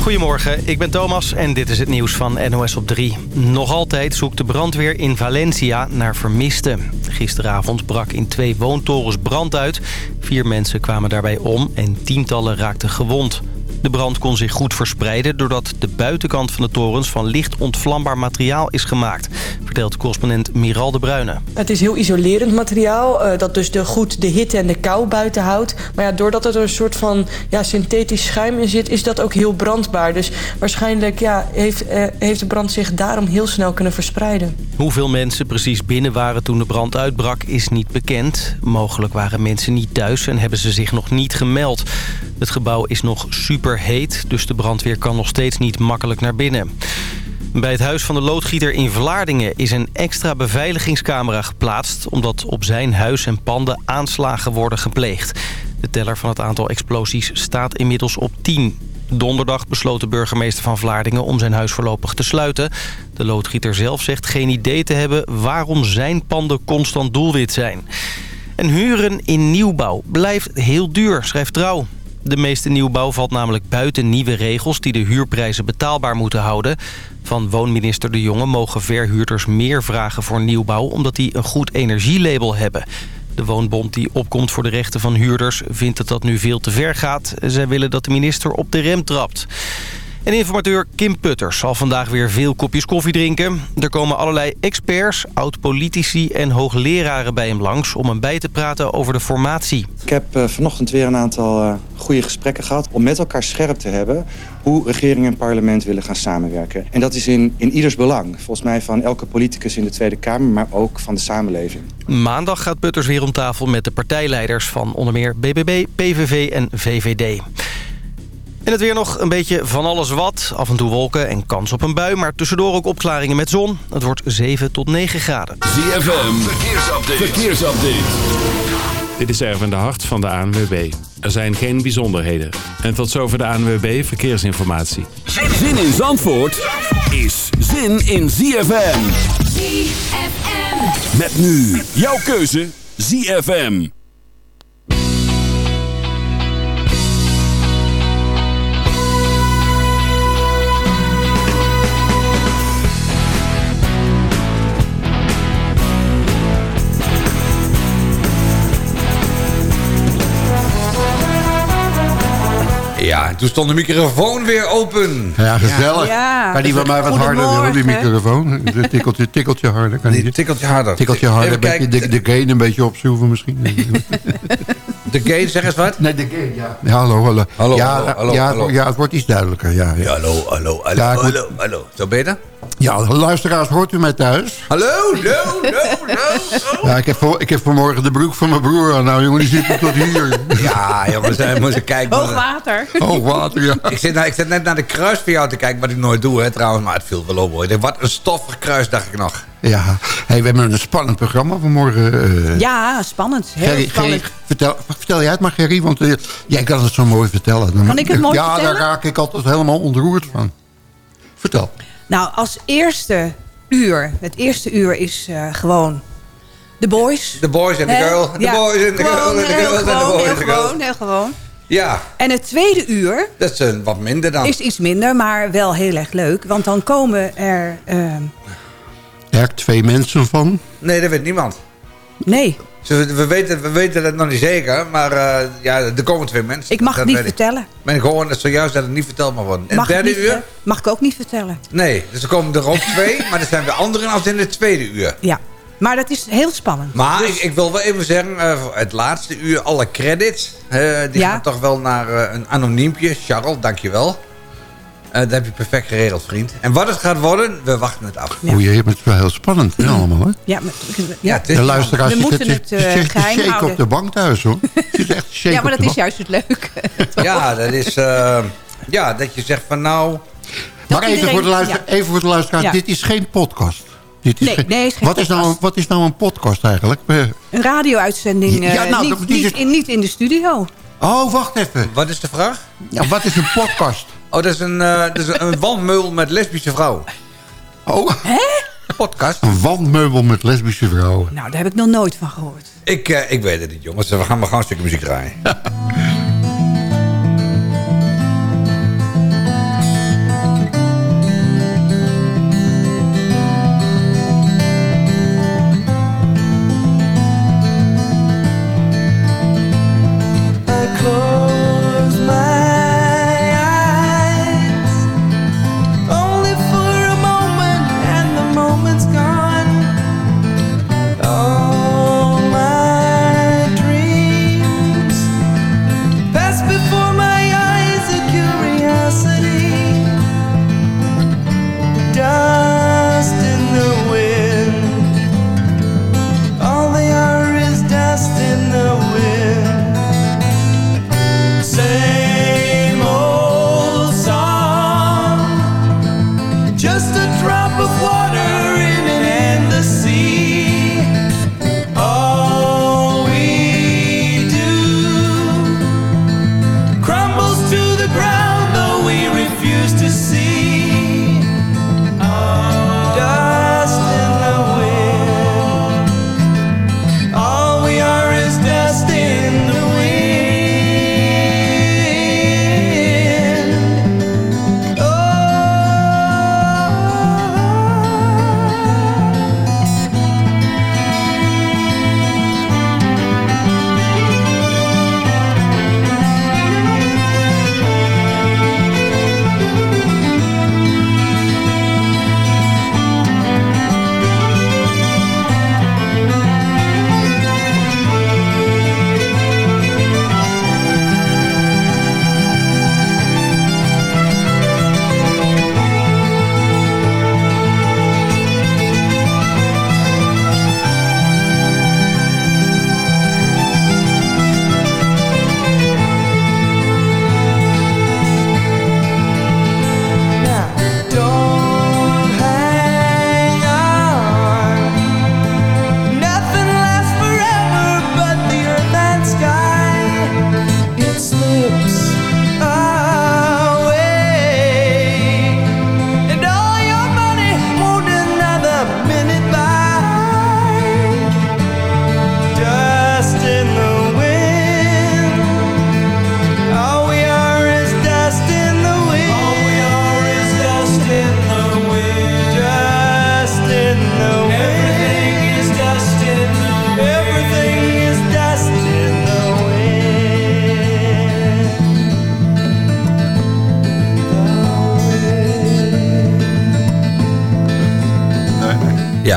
Goedemorgen, ik ben Thomas en dit is het nieuws van NOS op 3. Nog altijd zoekt de brandweer in Valencia naar vermisten. Gisteravond brak in twee woontorens brand uit. Vier mensen kwamen daarbij om en tientallen raakten gewond. De brand kon zich goed verspreiden doordat de buitenkant van de torens van licht ontvlambaar materiaal is gemaakt, vertelt correspondent Miral de Bruyne. Het is heel isolerend materiaal uh, dat dus de, goed de hitte en de kou buiten houdt. Maar ja, doordat er een soort van ja, synthetisch schuim in zit, is dat ook heel brandbaar. Dus waarschijnlijk ja, heeft, uh, heeft de brand zich daarom heel snel kunnen verspreiden. Hoeveel mensen precies binnen waren toen de brand uitbrak is niet bekend. Mogelijk waren mensen niet thuis en hebben ze zich nog niet gemeld. Het gebouw is nog superheet, dus de brandweer kan nog steeds niet makkelijk naar binnen. Bij het huis van de loodgieter in Vlaardingen is een extra beveiligingscamera geplaatst... omdat op zijn huis en panden aanslagen worden gepleegd. De teller van het aantal explosies staat inmiddels op 10. Donderdag besloot de burgemeester van Vlaardingen om zijn huis voorlopig te sluiten. De loodgieter zelf zegt geen idee te hebben waarom zijn panden constant doelwit zijn. En huren in nieuwbouw blijft heel duur, schrijft Trouw. De meeste nieuwbouw valt namelijk buiten nieuwe regels... die de huurprijzen betaalbaar moeten houden. Van woonminister De Jonge mogen verhuurders meer vragen voor nieuwbouw... omdat die een goed energielabel hebben. De Woonbond die opkomt voor de rechten van huurders... vindt dat dat nu veel te ver gaat. Zij willen dat de minister op de rem trapt. En informateur Kim Putters zal vandaag weer veel kopjes koffie drinken. Er komen allerlei experts, oud-politici en hoogleraren bij hem langs... om hem bij te praten over de formatie. Ik heb uh, vanochtend weer een aantal uh, goede gesprekken gehad... om met elkaar scherp te hebben hoe regering en parlement willen gaan samenwerken. En dat is in, in ieders belang. Volgens mij van elke politicus in de Tweede Kamer, maar ook van de samenleving. Maandag gaat Putters weer om tafel met de partijleiders van onder meer BBB, PVV en VVD. En het weer nog een beetje van alles wat. Af en toe wolken en kans op een bui. Maar tussendoor ook opklaringen met zon. Het wordt 7 tot 9 graden. ZFM, verkeersupdate. verkeersupdate. Dit is Erwin de Hart van de ANWB. Er zijn geen bijzonderheden. En tot zover de ANWB Verkeersinformatie. Zin in Zandvoort is zin in ZFM. ZFM. Met nu jouw keuze ZFM. Ja, toen stond de microfoon weer open. Ja, gezellig. Ja, kan die bij mij wat harder willen, die microfoon? Een tikkeltje, tikkeltje harder. Kan die tikkeltje harder. Tikkeltje harder, een beetje de, de gain een beetje opschroeven misschien. De gain, zeg eens wat? Nee, de gain, ja. ja hallo, hallo. Hallo, ja, hallo, hallo, ja, hallo. ja, het wordt iets duidelijker, ja. ja. Hallo, hallo, hallo, hallo, hallo. Zo beter? Ja, luisteraars, hoort u mij thuis? Hallo, no, no, no. Ja, ik heb, voor, ik heb vanmorgen de broek van mijn broer aan. Nou, jongen, die zit tot hier. Ja, jongens, we moeten kijken. Hoog water. Hoog water, ja. Ik zit, nou, ik zit net naar de kruis voor jou te kijken, wat ik nooit doe, hè, trouwens. Maar het viel wel op, hoor. Wat een stoffig kruis, dacht ik nog. Ja, hey, we hebben een spannend programma vanmorgen. eh Ja, spannend. Heel spannend. Vertel, vertel jij het maar, Gerry, want eh, jij kan het zo mooi vertellen. Dan- Kan ik het mooi ja, vertellen? daar raak ik altijd helemaal ontroerd van. Vertel. Nou, als eerste uur, het eerste uur is eh, gewoon de boys. De boys en de girl. De Ja, boys en de girl. gewoon, En de heel girls en de boys heel en de girls. gewoon, heel gewoon. Ja, En het tweede uur dat is een wat minder dan. is iets minder, maar wel heel erg leuk. Want dan komen er... eh, Er twee mensen van. Nee, dat weet niemand. nee, We weten, we weten het nog niet zeker, maar eh, ja, er komen twee mensen. ik mag Dat het niet vertellen. Maar ik hoor net zojuist dat het niet verteld mag worden. En Mag, derde niet, uur? mag ik ook niet vertellen. Nee, dus er komen er ook twee, maar er zijn weer anderen als in het tweede uur. Ja, maar dat is heel spannend. Maar ik, ik wil wel even zeggen, eh, het laatste uur, alle credits, die Ja. gaan toch wel naar eh, een anoniempje. Charles, dankjewel. Eh dat heb je perfect geregeld, vriend. En wat het gaat worden, we wachten het af. Ja. O jee, maar het is wel heel spannend hè, allemaal. Hè? Ja, maar, Ja, ja. het is De luisteraars We moeten het, eh, zitten te geheim shake houden. op de bank thuis, hoor. Het is echt shake ja, maar dat is juist het leuk. Ja, dat is... eh, ja, dat je zegt van nou... Maar even, iedereen- voor de luister, ja. even voor de luisteraars, Ja. dit is geen podcast. Dit is Nee, geen- nee, is geen wat, is nou, podcast. wat is nou een podcast eigenlijk? Eh, Een radio-uitzending, eh, Ja, nou, niet, in, niet in de studio. Oh, wacht even. Wat is de vraag? Ja, wat is een podcast? Oh, dat is een, eh, dat is een, wandmeul met lesbische vrouwen. Oh, Een podcast. een wandmeubel met lesbische vrouwen. Nou, daar heb ik nog nooit van gehoord. Ik, eh, ik weet het niet, jongens. We gaan maar gewoon een stukje muziek draaien.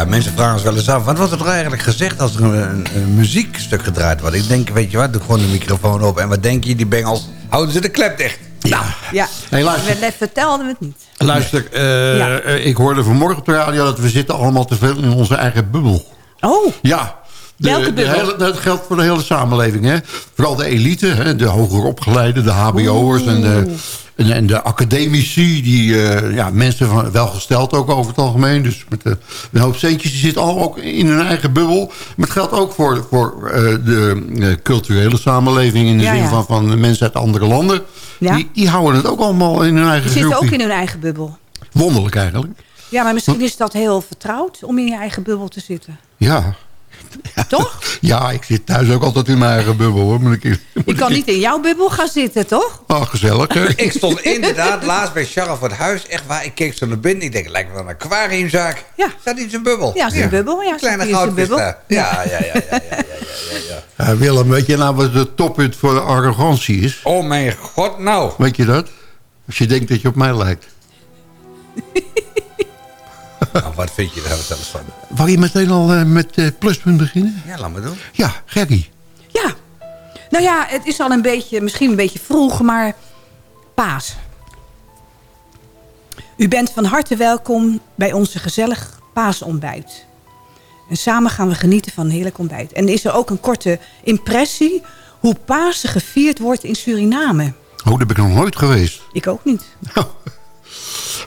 Ja, mensen vragen ons wel eens af. Wat wordt er eigenlijk gezegd als er een, een, een muziekstuk gedraaid wordt? Ik denk, weet je wat, doe gewoon de microfoon op. En wat denk je, die bengels, houden ze de klep dicht. Nou, Ja, Nee, luister. vertelden we het niet. Luister, eh, Ja. eh, ik hoorde vanmorgen op de radio dat we zitten allemaal te veel in onze eigen bubbel. Oh, Ja. De, Welke de bubbel? hele- dat geldt voor de hele samenleving. Hè? Vooral de elite, hè? de hoger opgeleiden, de hbo'ers en de, en, en de academici. Die, eh, ja, mensen van welgesteld ook over het algemeen. Dus met de, een hoop centjes, die zitten allemaal ook in hun eigen bubbel. Maar het geldt ook voor, voor eh, de eh, culturele samenleving... in de Ja, zin ja. Van, van mensen uit andere landen. Ja. Die, die houden het ook allemaal in hun eigen die zitten ook in hun eigen bubbel. Wonderlijk eigenlijk. Ja, maar misschien is dat heel vertrouwd om in je eigen bubbel te zitten. Ja. Toch? Ja, ik zit thuis ook altijd in mijn eigen bubbel. Hoor. Ik, ik kan niet in jouw bubbel gaan zitten, toch? Oh, gezellig. Hè? ik stond inderdaad laatst bij Charles voor het huis. Echt waar, ik keek zo naar binnen. Ik denk, lijkt me een aquariumzaak. Ja. Staat in zijn bubbel? Ja, zijn een ja. bubbel. Ja, Kleine goudvis eh. Ja, ja, ja, ja, ja, ja, ja, ja Willem, weet je nou wat de toppunt voor de arrogantie is? Oh mijn god, nou. Weet je dat? Als je denkt dat je op mij lijkt. nou wat vind je daar zelfs van? Wou je meteen al eh, met eh, pluspunt beginnen? Ja, laat me doen. Ja, Gerry. Ja. Nou ja, het is al een beetje, misschien een beetje vroeg, maar paas. U bent van harte welkom bij onze gezellig paasontbijt. En samen gaan we genieten van een heerlijk ontbijt. En is er ook een korte impressie hoe Pasen gevierd wordt in Suriname. Oh, daar ben ik nog nooit geweest. Ik ook niet.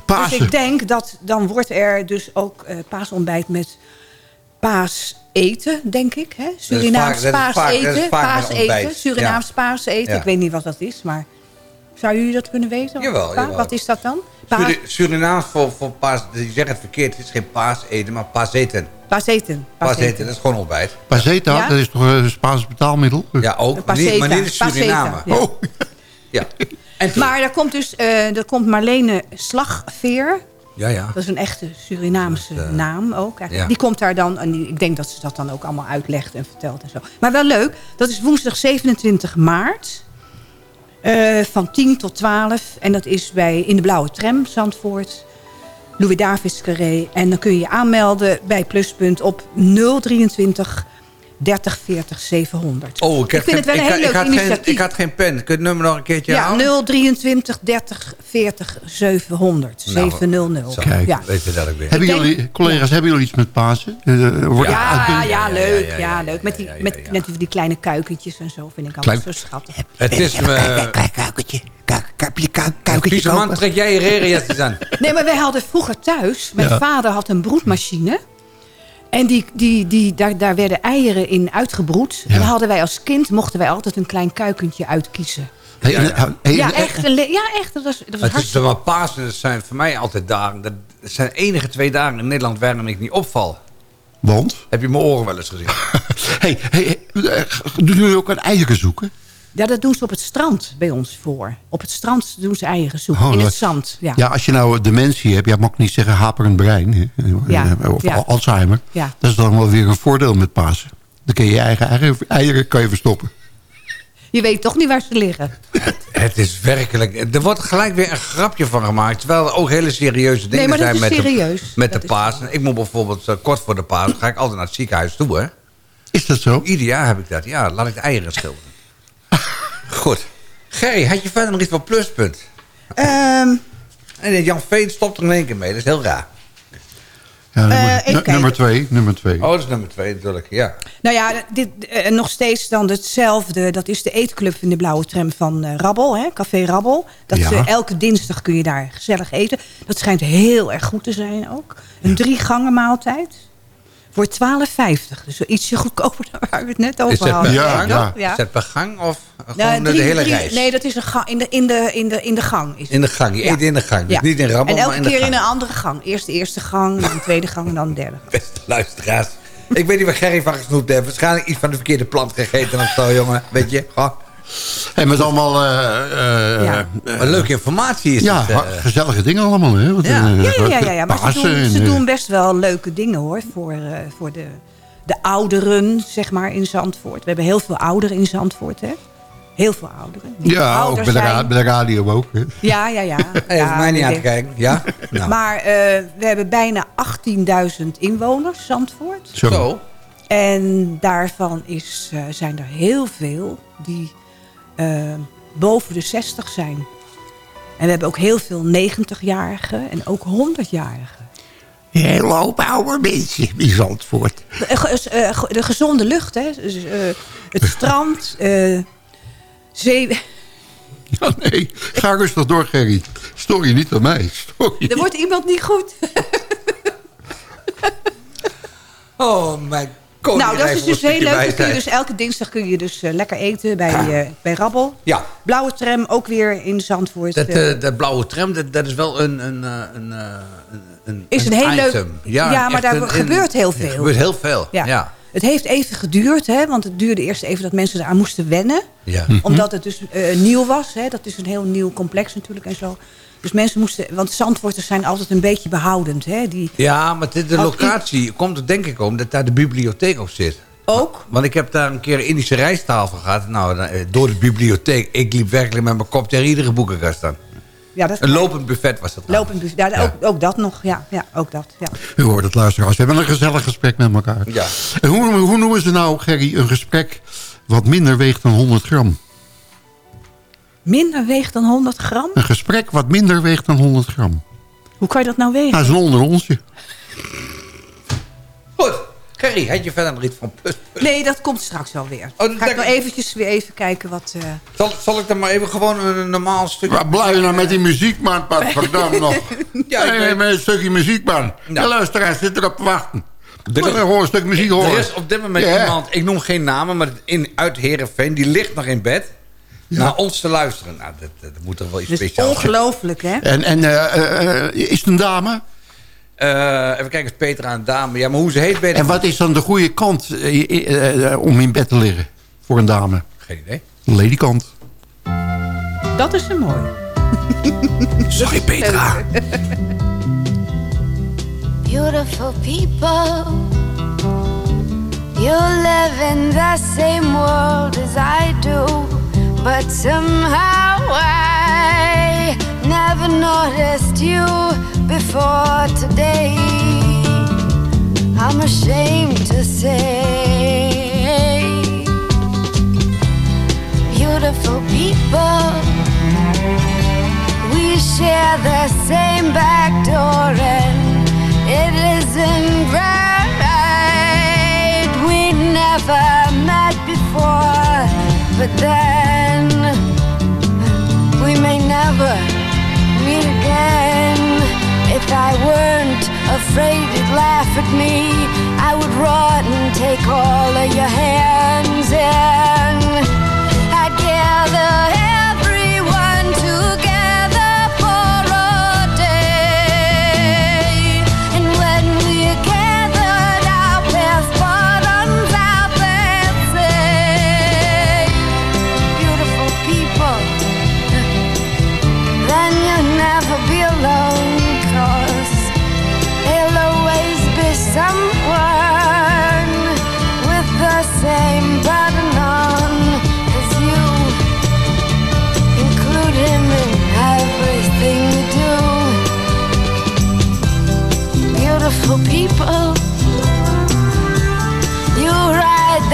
Pasen. ik denk dat dan wordt er dus ook eh paasontbijt met paaseten, denk ik. Hè? Surinaams vaak- paaseten. Paaseten. Surinaams Ja. paaseten. Ja. Ik weet niet wat dat is, maar zou jullie dat kunnen weten? Jawel, jawel. Wat is dat dan? Paas, Suri- Surinaams voor, voor paas, je zegt het verkeerd, het is geen paas eten, maar paaseten. paaseten. Paaseten, dat is gewoon ontbijt. Pazeta, Ja? dat is toch een Spaans betaalmiddel? Ja, ook, Paseta, maar niet in Suriname. paseta, ja. Oh, Ja. En Maar daar komt dus eh, er komt Marlene Slagveer. ja, ja. Dat is een echte Surinaamse naam ook. ja. Die komt daar dan, en die- ik denk dat ze dat dan ook allemaal uitlegt en vertelt en zo. Maar wel leuk, dat is woensdag 27 maart. eh, van 10 tot 12. En dat is bij in de Blauwe Tram, Zandvoort. Louis Davids Carré. En dan kun je je aanmelden bij Pluspunt op 023 30 40 700. Oh, ik, heb vind het wel een ik, heel leuk ik had geen, initiatief. ik had geen pen. Kun je het nummer nog een keertje Ja, halen? 023 30 40 700. Nou, 700. Zo, Kijk. Ja. weet je dat ook weer. hebben Ik jullie, collega's, hebben jullie iets met Pasen? Eh, wordt het Ja, ja, ja, leuk. ja, Ja, ja, leuk. Met die, ja, ja, met, ja. met die kleine kuikentjes en zo vind ik altijd Klein- zo schattig. Het is me... Kijk, kuikentje. Kijk, kuikentje, man, trek jij je regenjasjes aan. Nee, maar wij hadden vroeger thuis... Mijn Ja. vader had een broedmachine. En die, die, die, daar, daar werden eieren in uitgebroed. En Ja. dan hadden wij als kind... mochten wij altijd een klein kuikentje uitkiezen. Hey, Ja, ja. hey, Ja, eh, echt. Een ja, echt. Dat was, dat was Het is hartstikke... maar Pasen, dat zijn voor mij altijd dagen. Dat zijn enige twee dagen in Nederland waarom ik niet opval. Want? Heb je mijn oren wel eens gezien? Hey, hey, hey, eh, doen jullie ook aan eieren zoeken? Ja, dat doen ze op het strand bij ons voor. Op het strand doen ze eieren zoeken. Oh, in het zand. Ja. Ja, als je nou dementie hebt, ja, mag ik niet zeggen haperend brein. hè, Ja, eh, Of ja. Alzheimer. Ja. Dat is dan wel weer een voordeel met Pasen. Dan kun je je eigen eieren, eieren kan je verstoppen. Je weet toch niet waar ze liggen. Het is werkelijk... Er wordt gelijk weer een grapje van gemaakt. Terwijl er ook hele serieuze dingen zijn met serieus. de, met Dat de Pasen. Ik moet bijvoorbeeld eh, kort voor de Pasen... ga ik altijd naar het ziekenhuis toe, hè. Is dat zo? Ieder jaar heb ik dat. Ja, laat ik de eieren schilderen. Goed. Gerry, had je verder nog iets voor pluspunt? Ehm, En Jan Veen stopt er in één keer mee. Dat is heel raar. Ja, nummer, Eh, kijken. nummer twee. Nummer twee. Oh, dat is nummer twee natuurlijk. Ja. nou ja, dit, eh, nog steeds dan hetzelfde. Dat is de eetclub in de blauwe tram van eh, Rabbel. Hè? Café Rabbel. Dat Ja. eh, elke dinsdag kun je daar gezellig eten. Dat schijnt heel erg goed te zijn ook. Een drie gangen maaltijd. Voor 12,50. Dus ietsje goedkoper dan waar we het net over hadden. Ja, gang? ja. Ja. Is dat per gang of gewoon Nou, de drie- hele drie- reis? Nee, dat is een gang, in, de, in, de, in, de, in de gang. Is In de gang. Je Ja. eet in de gang. Dus niet in Rabbel, En elke maar in de keer gang. in een andere gang. Eerst de eerste gang, dan de tweede gang en dan de derde. Beste luisteraars. Ik weet niet waar Gerry van gesnoept heeft. Waarschijnlijk iets van de verkeerde plant gegeten of zo, jongen. Weet je? Hey, met allemaal eh, eh, Ja. eh, leuke informatie is ja, het. eh. gezellige dingen allemaal. Hè? Ja. Ja, ja, ja, ja, ja. maar ze doen, en, ze doen best wel leuke dingen hoor. Voor, eh, voor de, de ouderen, zeg maar, in Zandvoort. We hebben heel veel ouderen in Zandvoort, hè? Heel veel ouderen. Ja, ook bij de, ra- zijn. bij de radio ook. Hè? Ja, ja, ja. Hij heeft Ja, mij niet aan te kijken. Ja? Nou. Maar eh, we hebben bijna 18.000 inwoners, Zandvoort. Zo. Zo. En daarvan is, eh, zijn er heel veel die eh, boven de 60 zijn. En we hebben ook heel veel 90-jarigen en ook 100-jarigen. Een hele hoop oude mensen in Zandvoort. De, eh, eh, ge- de gezonde lucht, hè. Dus, eh, het strand, eh, zee... Ja, nee, ga rustig door, Gerry. Stoor je niet aan mij. Stoor je Er wordt iemand niet goed. Oh, mijn god. Nou, dat is dus heel leuk. Dan kun je dus elke dinsdag kun je dus eh, lekker eten bij, eh, bij Rabbel. Ja, Blauwe tram, ook weer in Zandvoort. dat, eh, eh, dat blauwe tram, dat, dat is wel een, een, eh, een, een, een leuk- item. Ja, maar daar een- gebeurt heel Er veel. gebeurt heel veel, ja. ja. ja. Het heeft even geduurd, hè, want het duurde eerst even dat mensen eraan moesten wennen. Omdat het dus nieuw was. Hè, dat is een heel nieuw complex natuurlijk en zo. Dus mensen moesten... Want Zandvoorters zijn altijd een beetje behoudend. Hè, die Ja, maar de, de locatie komt er denk ik om dat daar de bibliotheek op zit. ook... Want ik heb daar een keer een Indische rijsttafel gehad. Nou, eh, door de bibliotheek. Ik liep werkelijk met mijn kop tegen iedere boekenkast aan. Ja, dat Een lopend buffet was dat. lopend buffet. Ja, Ja. Ook, ook dat nog. Ja, ja ook dat. Ja. U hoort het luisteraars. We hebben een gezellig gesprek met elkaar. Ja. En hoe, hoe noemen ze nou, Gerry, een gesprek wat minder weegt dan 100 gram? Minder weegt dan 100 gram? Een gesprek wat minder weegt dan 100 gram. Hoe kan je dat nou wegen? Nou, dat is een onder onsje. Goed. Gerry, had je verder nog iets van plus? Nee, dat komt straks wel weer. Oh, Ga ik ik. eventjes weer even kijken wat... eh, Zal, zal ik dan maar even gewoon een normaal stukje... Waar blijf je nou met die muziek, man? Verdam nog. Ja, ik nee, weet- met een stukje muziek, man. Ja. De luisteraars zitten erop te wachten. Er is- gewoon een stuk muziek horen. Er is op dit moment Ja. iemand, ik noem geen namen, maar in, uit Heerenveen, die ligt nog in bed. Naar ons te luisteren. Nou, dat, dat moet toch wel iets speciaals zijn. ongelooflijk, hè? En, en eh, eh, eh, is het een dame? Eh, even kijken, is Petra een dame. Ja, maar hoe ze heet, ik En wat is dan de goede kant om in bed te liggen voor een dame? Geen idee. Ladykant. Dat is een mooi. Sorry, Petra. Beautiful people, you live in the same world as I do, but somehow I never noticed you before today. I'm ashamed to say, beautiful people. We share the same back door and it isn't right. We never met before, but may never meet again. If I weren't afraid you'd laugh at me, I would run and take all of your hands in. I'd gather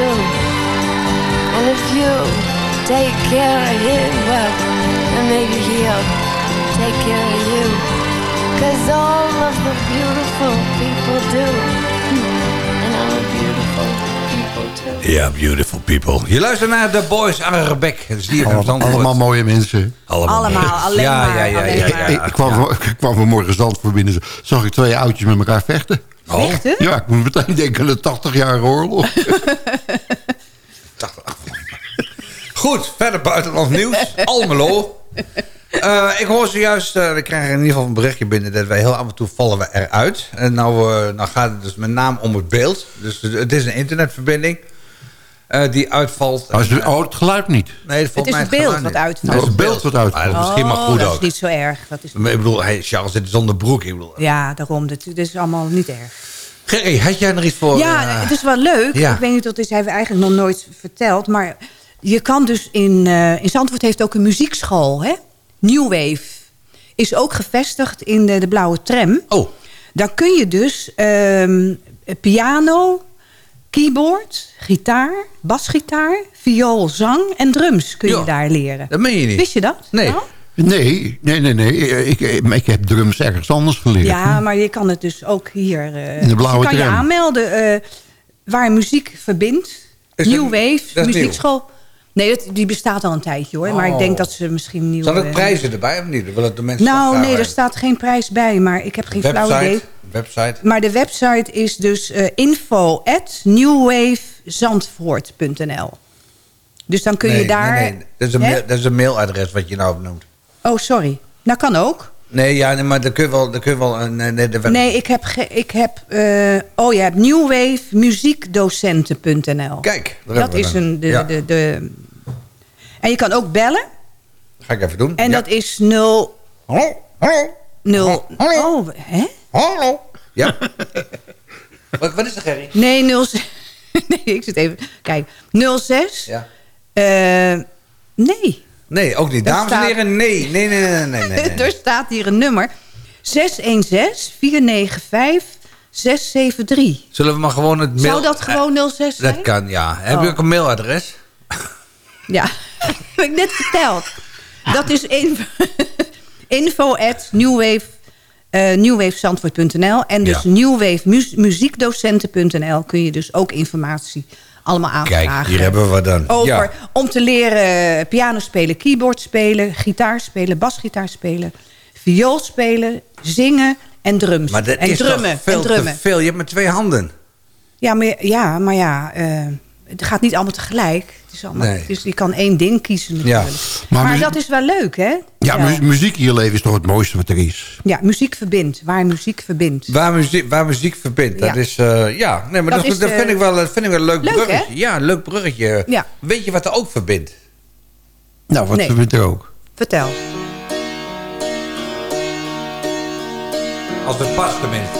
too. And if you take care of him, well, then maybe he'll take care of you. Cause all of the beautiful people do. And I'm a beautiful people too. Ja, beautiful people. Je luistert naar The Boys Arbeck. Dat is hier van Allemaal, allemaal mooie mensen. Allemaal, alleen ja, maar. Ja, ja, alleen ja, maar. ja, ik, ik, kwam, van- ik kwam vanmorgen Zandvoort binnen. Zag ik twee oudjes met elkaar vechten. Vechten? Ja, ik moet meteen denken aan de 80-jarige oorlog. Goed, verder buitenland nieuws. Almelo. Eh, ik hoor zojuist, eh ik krijg in ieder geval een berichtje binnen... dat wij heel af en toe vallen we eruit. En nou, eh, nou gaat het dus met name om het beeld. Dus het is een internetverbinding eh, die uitvalt. Maar ze- oh, het geluid niet. Nee, Het is het beeld wat uitvalt. Oh, het beeld wat uitvalt. Ah, dat is misschien maar goed dat ook. is niet zo erg. Dat is, Maar Ik bedoel, hey, Charles zit zonder broek. Ik bedoel, ja, daarom. Dit, dit is allemaal niet erg. Gerry, had jij er iets voor? Ja, eh, het is wel leuk. ja. Ik weet niet, dat is, hebben we eigenlijk nog nooit verteld. Maar je kan dus in... eh in Zandvoort heeft ook een muziekschool, hè? New Wave. Is ook gevestigd in de, de Blauwe Tram. Oh, Daar kun je dus ehm, piano, keyboard, gitaar, basgitaar, viool, zang en drums kun je Ja. daar leren. dat meen je niet. Wist je dat? Nee. Nou? Nee, nee, nee. nee. Ik, ik, ik heb drums ergens anders geleerd. Ja, maar je kan het dus ook hier... eh, In de blauwe je kan je aanmelden eh, waar muziek verbindt. Is New dat- Wave, muziekschool. Nee, dat, die bestaat al een tijdje hoor. Maar ik Oh. denk dat ze misschien nieuw... Staan er eh, prijzen erbij of niet? Willen de mensen Nou, nee, er staat geen prijs bij. Maar ik heb geen flauw idee. website, website. Maar de website is dus eh, info at newwavezandvoort.nl. Dus dan kun je nee, daar... Nee, nee. Dat, is een mail, dat is een mailadres wat je nou noemt. Oh, sorry. Dat kan ook. Nee, ja, nee, maar dan kun je wel... Dan kun je wel een, nee, nee, de web- Nee, ik heb... ge- Ik heb eh, oh, je hebt newwavemuziekdocenten.nl. Kijk, daar Dat is een... De, Ja. de, de, en je kan ook bellen. Ga ik even doen. En Ja. dat is 0... Hallo, hallo, 0 Hallo. oh, hè? hallo. Ja. wat, wat is er, Gerry? Nee, 0... Nee, ik zit even... Kijk, 06... Ja. eh, nee. Nee, ook niet. Dames en staat- heren, nee. Nee, nee, nee, nee, nee. nee. er staat hier een nummer. 616-495-673. Zullen we maar gewoon het mail... Zou dat gewoon 06 zijn? Dat kan, ja. Heb je Oh. ook een mailadres? Ja, heb ik net verteld. Dat is info, info at newwave, eh. En dus Ja. newwavemuziekdocenten.nl kun je dus ook informatie allemaal aanvragen. Kijk, hier hebben we wat dan. Over Ja. om te leren piano spelen, keyboard spelen, gitaar spelen, basgitaar spelen, viool spelen, zingen en drums. Maar dat en is drummen. veel en drummen. te veel. Je hebt maar twee handen. Ja, maar ja, maar ja eh, het gaat niet allemaal tegelijk. Het is allemaal, Nee. Dus je kan één ding kiezen natuurlijk. Maar dat is wel leuk, hè? Ja, mu- muziek in je leven is toch het mooiste wat er is. Ja, muziek verbindt. Waar muziek verbindt. Waar muziek, waar muziek verbindt. Dat Ja. is, eh, ja. Nee, maar Dat dat, is dat, vind, ik wel, dat vind ik wel een leuk, Leuk, bruggetje. hè? Ja, een leuk bruggetje. Ja. Weet je wat er ook verbindt? Nou, wat Nee. verbindt er ook? Vertel. Als het past tenminste.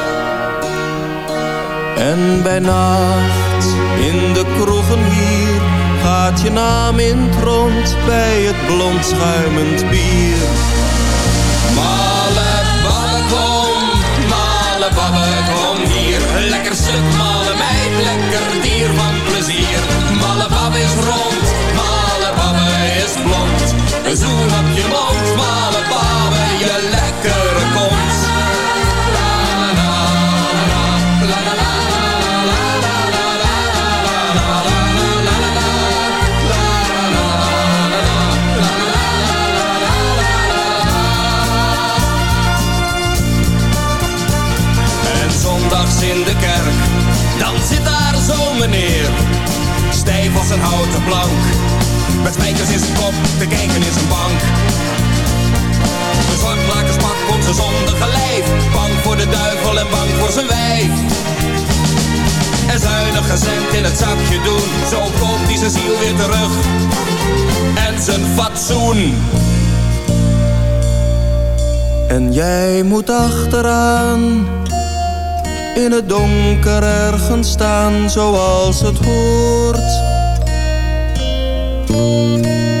En bij in de kroegen hier, gaat je naam in het rond bij het blond schuimend bier. Male babbe kom, male kom hier. Lekker stuk male meid, lekker dier van plezier. Male babbe is rond, male babbe is blond. Een zoen op je mond, male babbe, je lekkere kont. Houten plank. Met spijkers in zijn kop, te kijken in zijn bank. De zwartlakerspak komt zijn zondige lijf. Bang voor de duivel en bang voor zijn wijf. En zuinig cent in het zakje doen. Zo koopt hij zijn ziel weer terug. En zijn fatsoen. En jij moet achteraan in het donker ergens staan zoals het hoort. Maar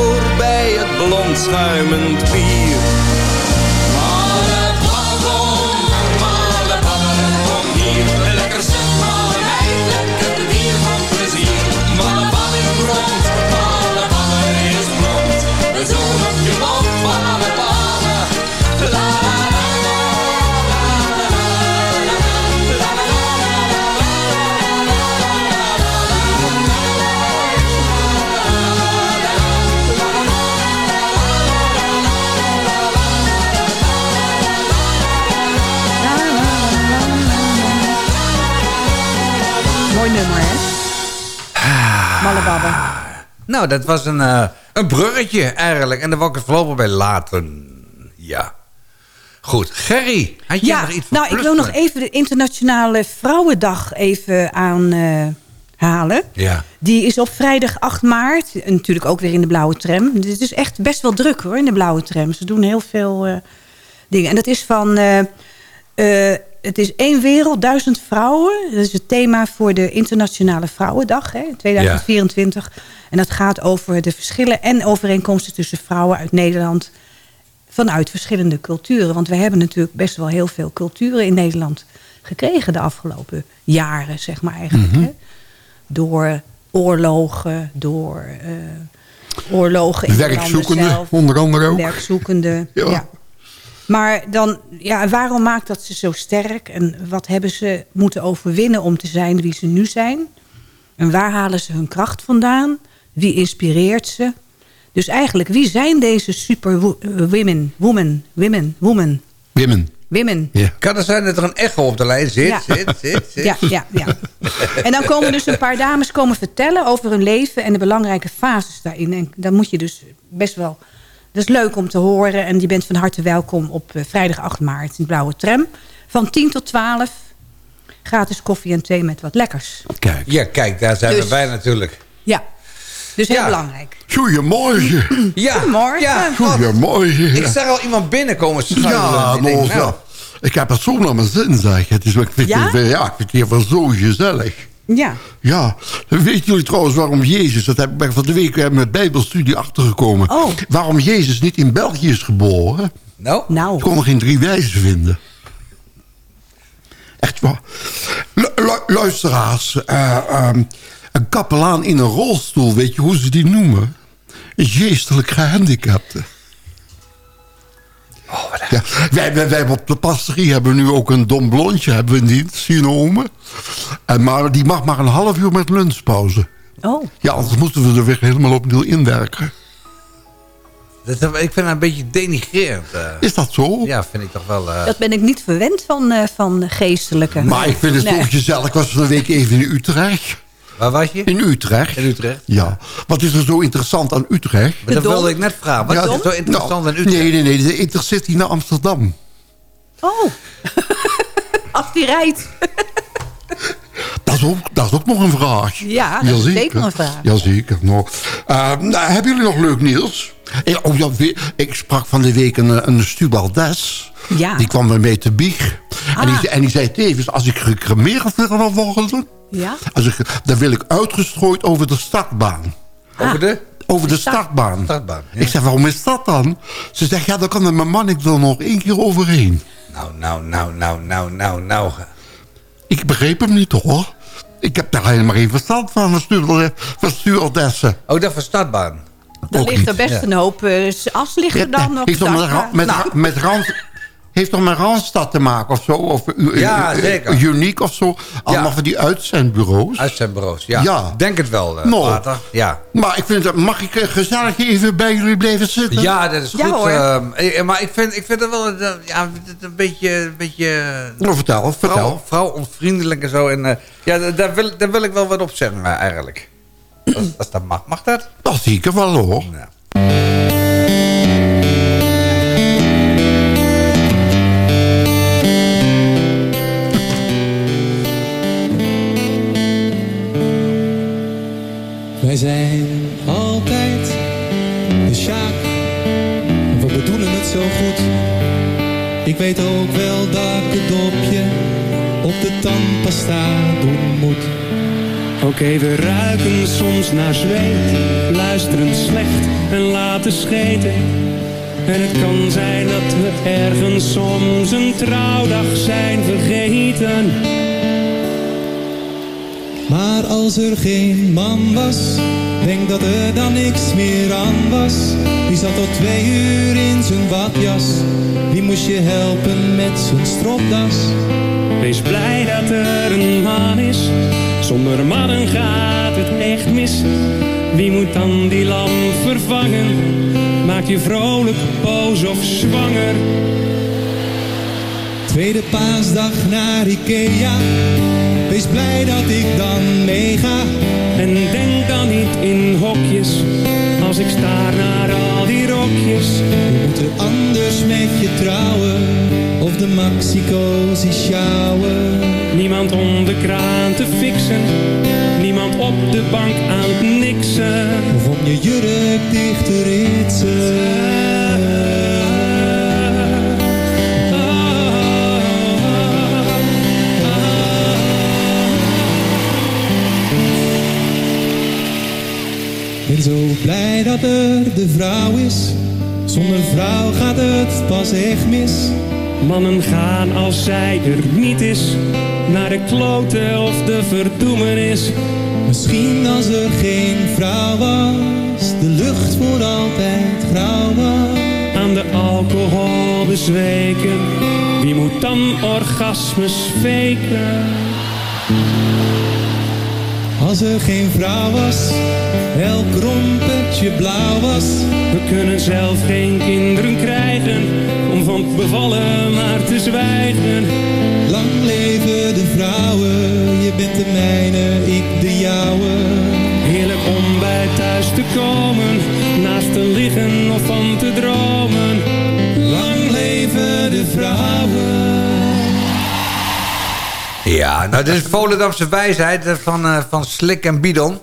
het blond schuimend bier. Mooi nummer, hè? Babbe. Nou, dat was een, eh, een bruggetje eigenlijk. En daar wil ik het voorlopig bij laten. Ja. Goed. Gerry, had Ja, nog iets nou, ik wil nog even de Internationale Vrouwendag even aanhalen. Ja. Die is op vrijdag 8 maart. En natuurlijk ook weer in de blauwe tram. Het is echt best wel druk hoor, in de blauwe tram. Ze doen heel veel eh, dingen. En dat is van... eh, eh, het is één wereld, duizend vrouwen. Dat is het thema voor de Internationale Vrouwendag hè, 2024. En dat gaat over de verschillen en overeenkomsten tussen vrouwen uit Nederland... vanuit verschillende culturen. Want we hebben natuurlijk best wel heel veel culturen in Nederland gekregen... de afgelopen jaren, zeg maar eigenlijk. Mhm. hè. Door oorlogen, door eh, oorlogen in de landen Werkzoekenden, zelf. onder andere ook. Werkzoekenden, Ja. ja. Maar dan, ja, waarom maakt dat ze zo sterk? En wat hebben ze moeten overwinnen om te zijn wie ze nu zijn? En waar halen ze hun kracht vandaan? Wie inspireert ze? Dus eigenlijk, wie zijn deze super wo- women? Women, women, women, women. Ja. Kan er zijn dat er een echo op de lijn zit? Ja. Zit, zit, zit. Ja, ja, ja. En dan komen dus een paar dames komen vertellen over hun leven en de belangrijke fases daarin. En dan moet je dus best wel... Dat is leuk om te horen. En je bent van harte welkom op eh, vrijdag 8 maart in de Blauwe Tram. Van 10 tot 12. Gratis koffie en thee met wat lekkers. Kijk. Ja, kijk, daar zijn Dus- we bij natuurlijk. Ja, dus heel Ja. belangrijk. Goedemorgen. Ja, Goedemorgen. Ja, wat- Goedemorgen. ik zag al iemand binnenkomen. schuilen. Ja, Ik denk, nou, ja. Ik heb het zo naar mijn zin, zeg. Het is, ik vind Ja? het, ja, ik vind het hier wel zo gezellig. Ja. Ja, weten jullie trouwens waarom Jezus... dat heb ik van de week mijn bijbelstudie achtergekomen... Oh. waarom Jezus niet in België is geboren? nou, Nou, Ik kon er geen drie wijzen vinden. Echt waar. Lu- lu- luisteraars, eh, ehm, een kapelaan in een rolstoel, weet je hoe ze die noemen? Een geestelijk gehandicapte. Ja, wij, wij, wij hebben op de pastorie hebben we nu ook een dom blondje hebben we in dienst genomen. En maar die mag maar een half uur met lunchpauze. oh. Ja, anders moeten we er weer helemaal opnieuw inwerken. dat, ik vind het een beetje denigrerend. eh. Is dat zo? ja, vind ik toch wel... eh, Dat ben ik niet verwend van, eh, van geestelijke. Maar ik vind het Nee. zo gezellig. Ik was van de week even in Utrecht. Waar was je? In Utrecht. In Utrecht. Ja. Wat is er zo interessant aan Utrecht? Maar dat Dom? wilde ik net vragen. Wat Ja, is er zo interessant nou, aan Utrecht? Nee, nee, nee. De Intercity naar Amsterdam. Oh. Als die rijdt. Dat is ook, dat is ook nog een vraag. Ja, dat is zeker een vraag. Jazeker. Nou, uh, nou, hebben jullie nog leuk nieuws? Ik, oh, ja, ik sprak van de week een, een stewardess. Ja. Die kwam bij mij te bieg. En, die, en die zei tevens, als ik gecremeerd wil worden... Ja? Als ik, dan wil ik uitgestrooid over de startbaan. Over de? Over de startbaan. startbaan ja. Ik zeg, waarom is dat dan? Ze zegt, ja, dan kan er mijn man ik er nog één keer overheen. Nou, nou, nou, nou, nou, nou, nou. Ik begreep hem niet, hoor. Ik heb daar helemaal geen verstand van, van stuurdessen. Oh, dat van startbaan. Daar ligt er best een hoop uh, as liggen dan nog. Heeft toch met, met, nou. met rand heeft toch met Randstad te maken of zo? Of ja, zeker. Uniek of zo? Allemaal ja. van die uitzendbureaus. Uitzendbureaus, ja. ja. Denk het wel, uh, no. Water. Ja. Maar ik vind, mag ik gezellig even bij jullie blijven zitten? Ja, dat is ja, goed. Uh, maar ik vind, ik vind het wel uh, ja, een beetje... Een beetje nou, vertel, vertel. Vrouw, vrouw onvriendelijk en zo. En, ja, daar wil, daar wil ik wel wat op zeggen eigenlijk. Als, als dat mag. Mag dat? Dat zie ik er wel hoor. Ja. Zijn altijd de Sjaak. We bedoelen het zo goed. Ik weet ook wel dat ik het dopje op de tandpasta doen moet. Oké, we ruiken soms naar zweet, luisteren slecht en laten scheten. En het kan zijn dat we ergens soms een trouwdag zijn vergeten. Maar als er geen man was, denk dat er dan niks meer aan was. Die zat tot twee uur in zijn badjas, wie moest je helpen met zijn stropdas? Wees blij dat er een man is, zonder mannen gaat het echt mis. Wie moet dan die lamp vervangen? Maak je vrolijk, boos of zwanger? Tweede paasdag naar Ikea Wees blij dat ik dan meega. En denk dan niet in hokjes, als ik staar naar al die rokjes. Je moet er anders met je trouwen, of de Maxico's die sjouwen. Niemand om de kraan te fixen, niemand op de bank aan het niksen. Of om je jurk dicht te ritsen. Ben zo blij dat er de vrouw is. Zonder vrouw gaat het pas echt mis. Mannen gaan als zij er niet is. Naar de kloten of de verdoemenis. Misschien als er geen vrouw was. De lucht voor altijd grauw was. Aan de alcohol bezweken. Wie moet dan orgasmes faken? Als er geen vrouw was, elk rompertje blauw was. We kunnen zelf geen kinderen krijgen, om van bevallen maar te zwijgen. Ja, nou dit is Volendamse wijsheid van, uh, van Slik en Bidon.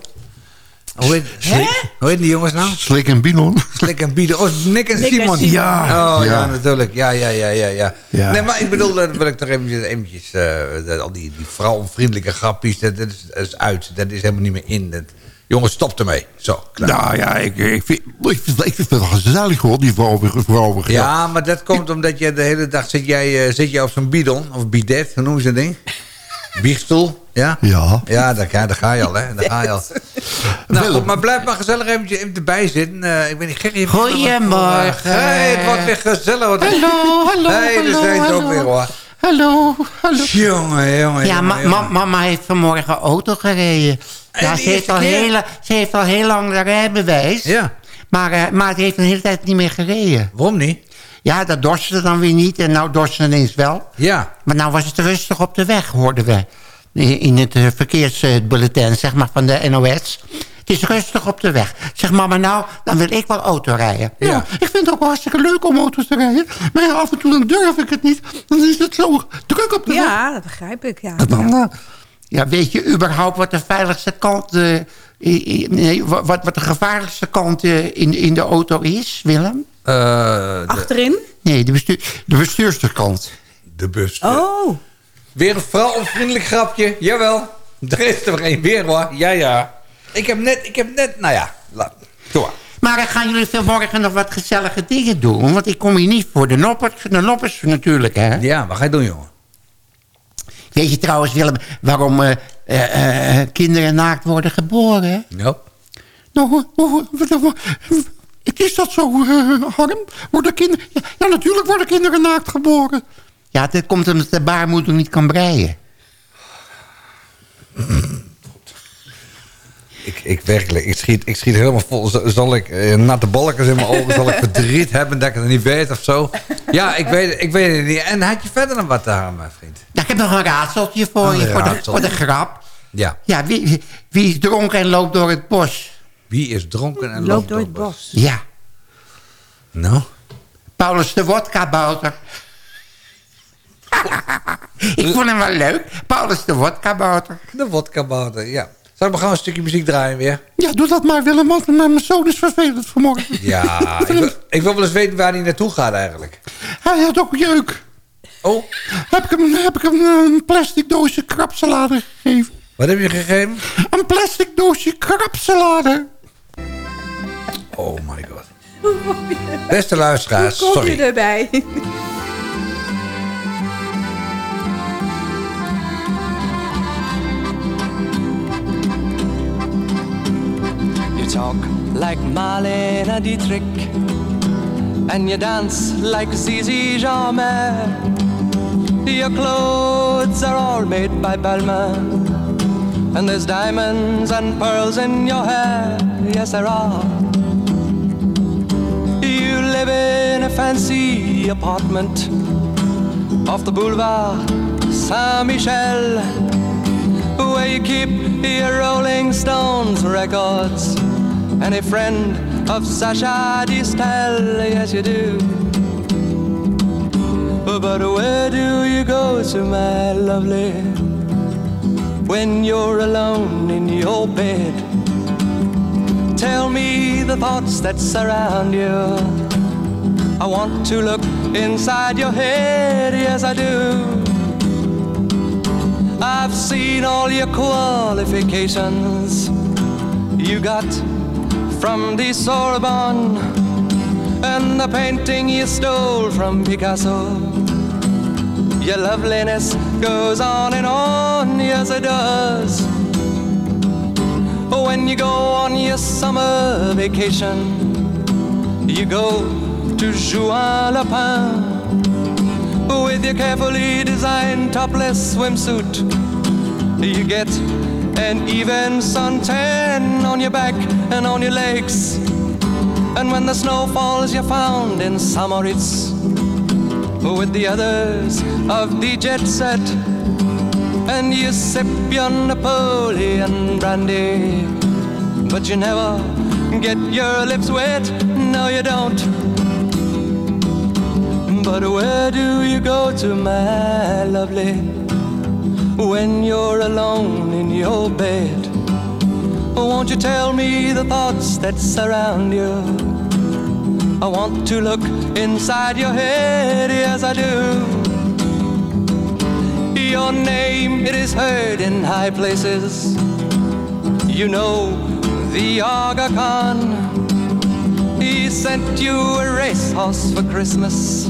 Hoe heet, Slik, hoe heet die jongens nou? Slik en Bidon. Slik en Bidon. Oh, Nick en Nick Simon. en Simon. Ja, Oh ja, ja. natuurlijk. Ja, ja, ja, ja, ja. Ja. Nee, maar ik bedoel, dat wil ik toch eventjes, eventjes uh, al die, die grappies, dat, dat, is, dat is uit. Dat is helemaal niet meer in. Dat, jongens, stop ermee. Zo, klaar. Nou ja, ik, ik, vind, ik, vind, ik vind het wel gezellig hoor, die vrouwen. vrouwen Ja, maar dat komt omdat je de hele dag zit, jij, uh, zit je op zo'n bidon, of bidet, hoe noemen ze dat ding? Biechtstoel, ja? Ja. Ja, daar, ga, daar ga je al, hè. Daar ga je al. nou, goed, maar blijf maar gezellig eventjes even erbij zitten. Uh, ik ben niet gek. Je Goedemorgen. Hey, het wordt weer gezellig. Wat hallo, hallo, hey, hallo, daar zijn ze ook hallo. weer, hoor. Hallo, hallo. Jongen, jongen, Ja, jongen, ma jongen. ma mama heeft vanmorgen auto gereden. En Ja, ze heeft, al heel, ze heeft al heel lang de rijbewijs. Ja, Maar, eh, maar het heeft een hele tijd niet meer gereden. waarom niet? Ja, dat dorste dan weer niet. En nou dorst ze ineens wel. Ja. Maar nou was het rustig op de weg, hoorden we. In het eh, verkeersbulletin, zeg maar, van de NOS. Het is rustig op de weg. Zeg mama, nou, dan wil ik wel auto rijden. Ja. Ja, ik vind het ook hartstikke leuk om auto's te rijden. Maar ja, af en toe dan durf ik het niet. Dan is het zo druk op de weg. Ja, dat begrijp ik, ja. Dan, eh, Ja, weet je überhaupt wat de veiligste kant... eh, nee, wat, wat de gevaarlijkste kant in, in de auto is, Willem? Achterin? Nee, de, bestuur, de bestuursterkant. De bus. Oh. Weer een vrouwenvriendelijk grapje. Jawel. Er is er een weer hoor. Ja, ja. Ik heb net, ik heb net, nou ja. Laat, doe maar. Maar dan gaan jullie vanmorgen nog wat gezellige dingen doen. Want ik kom hier niet voor de noppers, de noppers natuurlijk, hè? Ja, wat ga je doen, jongen? Weet je trouwens, Willem, waarom eh, eh, eh, kinderen naakt worden geboren? Ja. Nou, is dat zo, eh, Harm? Worden kinderen... Ja, ja, natuurlijk worden kinderen naakt geboren. Ja, dat komt omdat de baarmoeder niet kan breien. Ik, ik werkelijk, ik schiet, ik schiet helemaal vol. Zal ik eh, natte balkens in mijn ogen, zal ik verdriet hebben dat ik het niet weet of zo? Ja, ik weet, ik weet het niet. En had je verder nog wat te gaan, mijn vriend? Ja, ik heb nog een raadseltje voor Oh, je, voor de, voor de grap. Ja. Ja, wie, wie is dronken en loopt door het bos? Wie is dronken en Loopt door het bos. Ja, Nou? Paulus de wodka-bouter. ik vond hem wel leuk. Paulus de wodka-bouter. De wodka ja. Zal ik maar gewoon een stukje muziek draaien weer? Ja, doe dat maar, Willem, want mijn zoon is vervelend vanmorgen. Ja, ik wil, ik wil wel eens weten waar hij naartoe gaat eigenlijk. Hij had ook jeuk. Oh? Heb ik hem, heb ik hem een plastic doosje krabsalade gegeven. Wat heb je gegeven? Een plastic doosje krabsalade. Oh my god. Beste luisteraars, Hoe kom je sorry. erbij? You talk like Marlene Dietrich, and you dance like Zizi Jamais. Your clothes are all made by Balmain, and there's diamonds and pearls in your hair. Yes, there are. Live in a fancy apartment off the boulevard Saint Michel where you keep your Rolling Stones records and a friend of Sasha Distel, yes you do. But where do you go to, my lovely, when you're alone in your bed? Tell me the thoughts that surround you. I want to look inside your head, yes I do. I've seen all your qualifications you got from the Sorbonne and the painting you stole from Picasso. Your loveliness goes on and on, yes it does. When you go on your summer vacation, you go to Juan Lapin with your carefully designed topless swimsuit. You get an even suntan on your back and on your legs. And when the snow falls, you're found in Samoritz with the others of the jet set. And you sip your Napoleon brandy, but you never get your lips wet. No, you don't. But where do you go to, my lovely, when you're alone in your bed? Won't you tell me the thoughts that surround you? I want to look inside your head, yes I do. Your name, it is heard in high places. You know the Aga Khan. He sent you a racehorse for Christmas,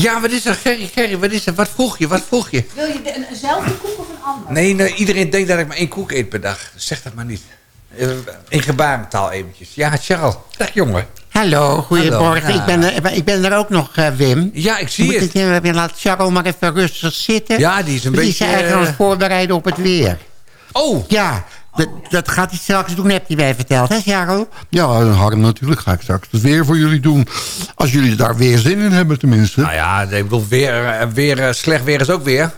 Ja, wat is er? Gerry, Gerry, wat is er? Wat vroeg je? Wat vroeg je? Wil je de, een, eenzelfde koek of een ander? Nee, nee, iedereen denkt dat ik maar één koek eet per dag. Zeg dat maar niet. Eh, In gebarentaal eventjes. Ja, Charles. Dag jongen. Hallo, goedemorgen. Hallo. Ik, ben er, ik ben er ook nog, eh, Wim. Ja, ik zie Moet het. Ik, uh, laat Charles maar even rustig zitten. Ja, die is een die beetje, is eigenlijk aan eh, het voorbereiden op het weer. Oh! Ja, dat, dat gaat hij straks doen, heeft hij mij verteld, hè Charles? Ja, Harm, natuurlijk ga ik straks het weer voor jullie doen. Als jullie daar weer zin in hebben tenminste. Nou ja, ik bedoel, weer, eh, weer, eh, slecht weer is ook weer.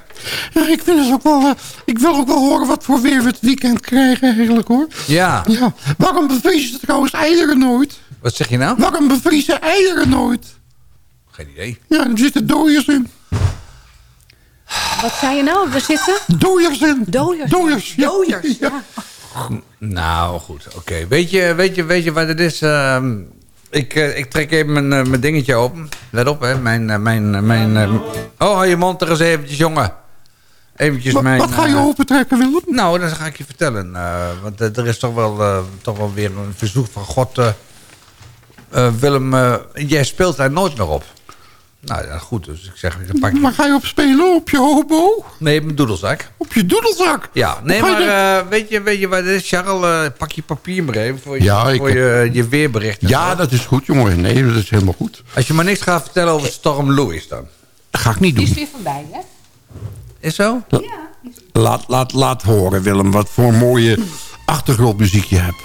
Ja, ik, vind het ook wel, eh, ik wil ook wel horen wat voor weer we het weekend krijgen eigenlijk hoor. Ja. Ja, waarom bevriezen trouwens eieren nooit? Wat zeg je nou? Waarom bevriezen eieren nooit? Geen idee. Ja, er zitten dooiers in. Wat zei je nou? Er zitten? Dooiers in. Dooiers. Dooiers, ja. Dooiers, ja. Nou, goed. Oké. Weet, je, weet, je, weet je wat het is? Ehm, ik, eh, ik trek even mijn, eh, mijn dingetje open. Let op, hè. Mijn... eh, mijn, mijn oh, hou je mond er eens eventjes, jongen. Eventjes Wat, mijn... wat ga je eh, opentrekken, Willem? Nou, dat ga ik je vertellen. eh, want er is toch wel, eh, toch wel weer een verzoek van God. Willem, jij speelt daar nooit meer op. Nou ja, goed. Dus ik zeg, ik pak Waar ga je op spelen? Op je hobo? Nee, mijn doedelzak. Op je doedelzak? Ja, nee, je maar eh, weet, je, weet je wat het is, Charles? eh, pak je papier maar even voor je, Ja, voor heb- je, je weerbericht. Ja, zo. dat is goed, jongen. Nee, dat is helemaal goed. Als je maar niks gaat vertellen over Storm Louis dan. Dat ga ik niet Die is doen. weer voorbij, hè? Is zo? Laat, laat, laat horen, Willem, wat voor mooie achtergrondmuziek je hebt.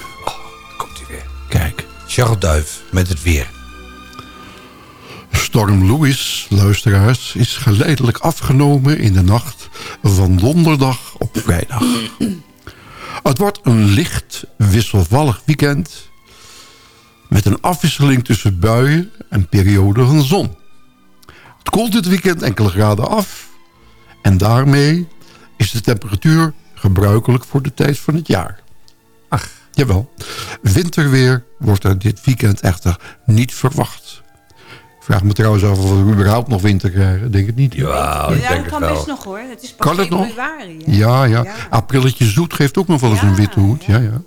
Komt hij weer. Kijk. Charles Duif met het weer. Storm Louis, luisteraars, is geleidelijk afgenomen in de nacht van donderdag op vrijdag. Het wordt een licht, wisselvallig weekend... met een afwisseling tussen buien en perioden van zon. Het koelt dit weekend enkele graden af... en daarmee is de temperatuur gebruikelijk voor de tijd van het jaar. Ach. Jawel. Winterweer wordt er dit weekend echter niet verwacht. Ik vraag me trouwens af of we überhaupt nog winter krijgen. Denk het niet. Ja, ja, dat kan best nog hoor. Het is pas Kan het nog? februari. hè? Ja, ja. Aprilletje zoet geeft ook nog wel eens een witte hoed. Ja. Ja,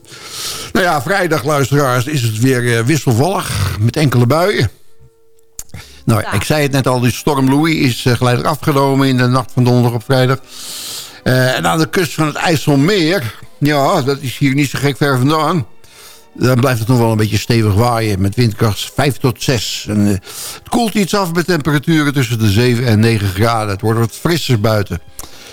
Nou ja, vrijdag, luisteraars, is het weer eh, wisselvallig met enkele buien. Nou, ik zei het net al, die storm Louis is eh, geleidelijk afgenomen in de nacht van donderdag op vrijdag. Eh, en aan de kust van het IJsselmeer, ja, dat is hier niet zo gek ver vandaan. Dan blijft het nog wel een beetje stevig waaien met windkracht 5 tot 6. En, eh, het koelt iets af met temperaturen tussen de 7 en 9 graden. Het wordt wat frisser buiten.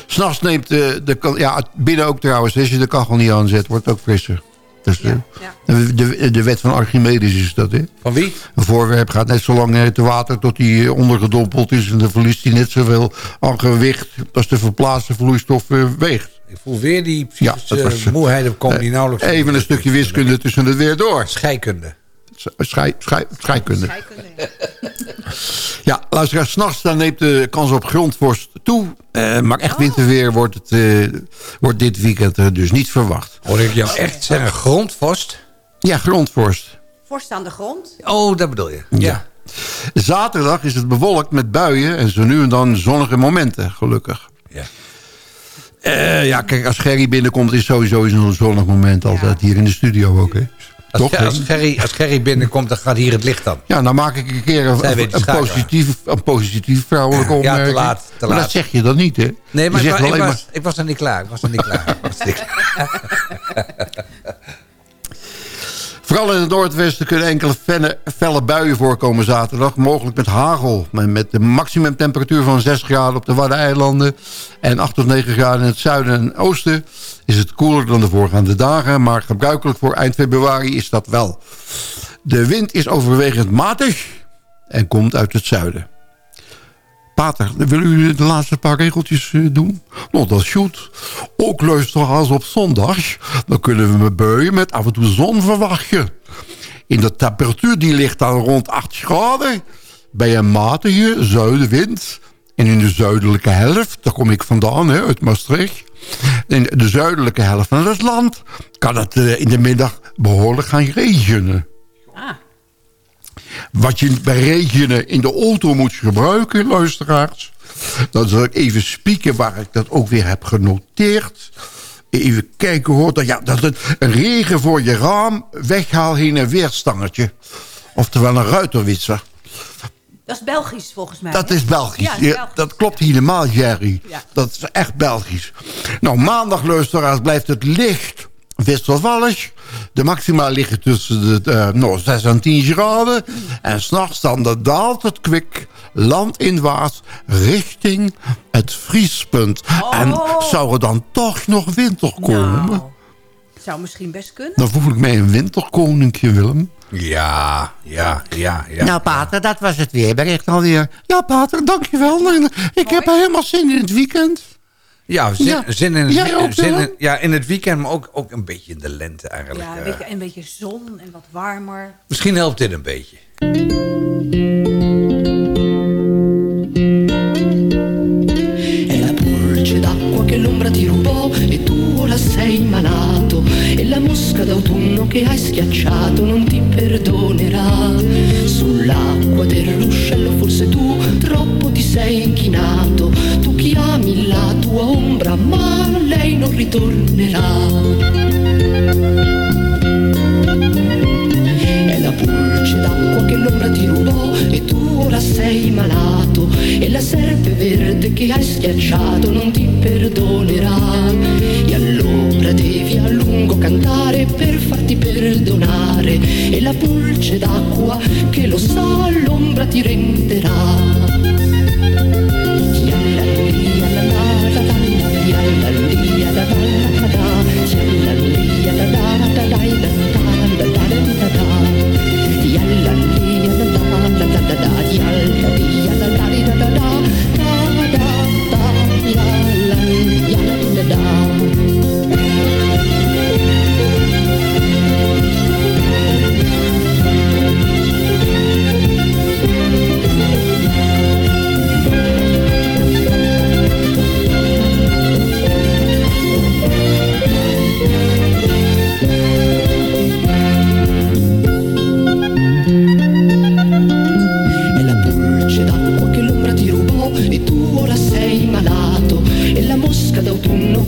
S'nachts neemt de, de... kan- Ja, binnen ook trouwens. Als je de kachel niet aanzet, wordt het ook frisser. Dus, eh, de, de, de wet van Archimedes is dat, hè? Van wie? Een voorwerp gaat net zo lang het water tot hij eh, ondergedompeld is... en dan verliest hij net zoveel aan gewicht als de verplaatste vloeistof eh, weegt. Ik voel weer die Ja, psychische was, eh, moeheid. Komt die nauwelijks... Even een stukje wiskunde tussen het weer door. Scheikunde. Schei, schei, scheikunde. Ja, luister, s'nachts dan neemt de kans op grondvorst toe. Eh, maar echt winterweer wordt, het, eh, wordt dit weekend eh, dus niet verwacht. Hoor ik jou echt zeggen grondvorst? Ja, grondvorst. Vorst aan de grond. Oh, dat bedoel je. Ja. Zaterdag is het bewolkt met buien en zo nu en dan zonnige momenten, gelukkig. Ja. Eh, ja, kijk, als Gerry binnenkomt is sowieso zo'n zonnig moment altijd hier in de studio ook, hè? Als, Toch, als? Gerry, als Gerry binnenkomt, dan gaat hier het licht aan. Ja, dan maak ik een keer een, positief, een positief vrouwelijke Ja, te opmerking. laat, te maar laat. dat zeg je dan niet, hè? Nee, maar ik, was, ik was niet klaar. Ik was er niet klaar. Ik was er niet klaar. Vooral in het noordwesten kunnen enkele felle, buien voorkomen zaterdag. Mogelijk met hagel. Met een maximumtemperatuur van 6 graden op de Waddeneilanden. En 8 tot 9 graden in het zuiden en oosten. Is het koeler dan de voorgaande dagen. Maar gebruikelijk voor eind februari is dat wel. De wind is overwegend matig. En komt uit het zuiden. Pater, wil u de laatste paar regeltjes eh, doen? Nou, dat is goed. Ook luisteraars op zondag. Dan kunnen we buien met af en toe zon verwachten. In de temperatuur die ligt dan rond 8 graden. Bij een matige zuidenwind. En in de zuidelijke helft, daar kom ik vandaan, hè, uit Maastricht. In de zuidelijke helft van het land kan het eh, in de middag behoorlijk gaan regenen. Wat je bij regenen in de auto moet gebruiken, luisteraars. Dan zal ik even spieken waar ik dat ook weer heb genoteerd. Even kijken hoor. Dat, ja, dat een regen voor je raam, weghaal heen en weer stangetje. Oftewel een ruiterwitser. Dat is Belgisch volgens mij. Dat is Belgisch. Ja, dat is Ja, Belgisch. dat klopt helemaal, Jerry. Ja. Dat is echt Belgisch. Nou, maandag, luisteraars, blijft het licht wisselvallig. De maxima liggen tussen de eh, nou, 6 en 10 graden. En s'nachts dan dan daalt het kwik landinwaarts richting het vriespunt. En zou er dan toch nog winter komen? Nou, zou misschien best kunnen. Dan voel ik mij een winterkoninkje, Willem. Ja, ja, ja, ja. Nou, pater, dat was het weerbericht alweer. Ja, pater, dankjewel. Ik heb helemaal zin in het weekend. Ja, zin, Ja. zin, in, het, Jij ook, zin in, ja, in het weekend, maar ook, ook een beetje in de lente eigenlijk. Ja, een eh. beetje, een beetje zon en wat warmer. Misschien helpt dit een beetje. È la pulce d'acqua che l'ombra ti rubò e tu ora sei malato. E la mosca d'autunno che hai schiacciato non ti perdonerà. Sull'acqua del ruscello forse tu ritornerà. È la pulce d'acqua che l'ombra ti rubò e tu ora sei malato e la serpe verde che hai schiacciato non ti perdonerà e allora devi a lungo cantare per farti perdonare e la pulce d'acqua che lo sa l'ombra ti renderà È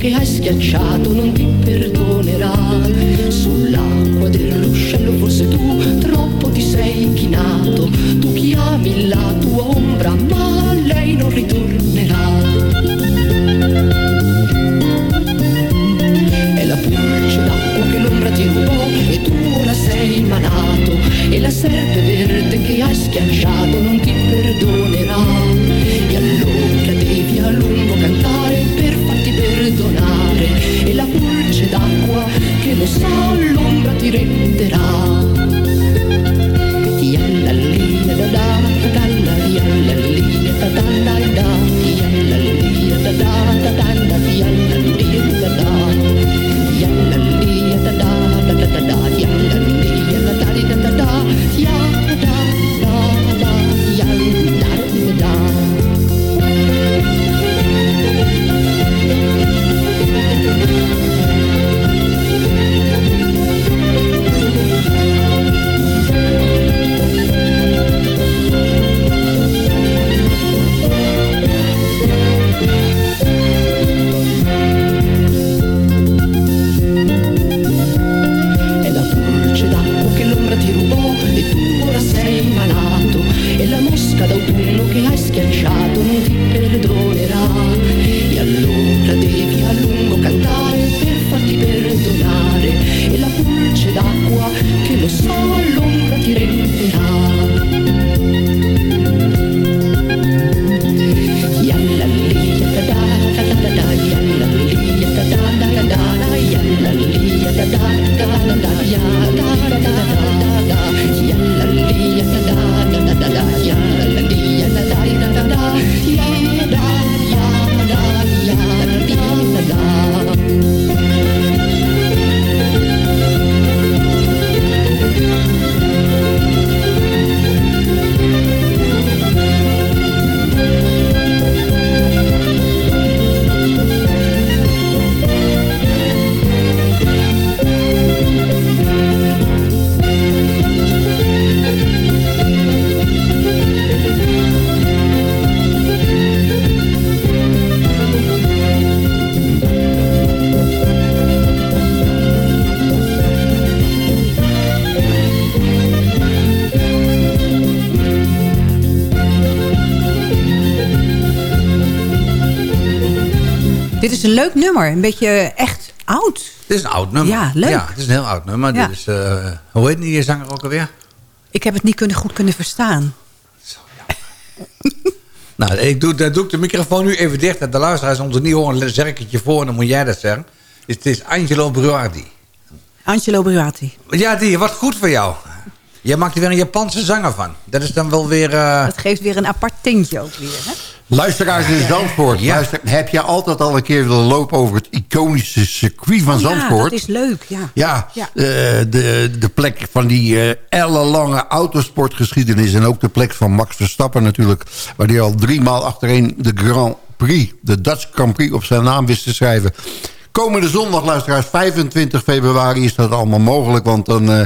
d'autunno che hai schiacciato non leuk nummer. Een beetje echt oud. Dit is een oud nummer. Ja, leuk. Ja, het is een heel oud nummer. Ja. Eh, hoe heet die zanger ook alweer? Ik heb het niet kunnen, goed kunnen verstaan. Nou, ik doe, dan doe ik de microfoon nu even dicht. Dat de luisteraars ons niet horen. Zeg ik het je voor en dan moet jij dat zeggen. Dus het is Angelo Bruardi. Angelo Bruati. Ja, die, wat goed voor jou. Jij maakt er weer een Japanse zanger van. Dat is dan wel weer... eh, Dat geeft weer een apart tintje ook weer. Hè? Luisteraars in Zandvoort, luister, heb je altijd al een keer willen lopen over het iconische circuit van Oh Ja, Zandvoort? dat is leuk. Ja. Ja, Ja. eh, de, de plek van die eh ellenlange autosportgeschiedenis... en ook de plek van Max Verstappen natuurlijk... waar hij al drie maal achtereen de Grand Prix... de Dutch Grand Prix op zijn naam wist te schrijven. Komende zondag, luisteraars, 25 februari is dat allemaal mogelijk... want dan eh,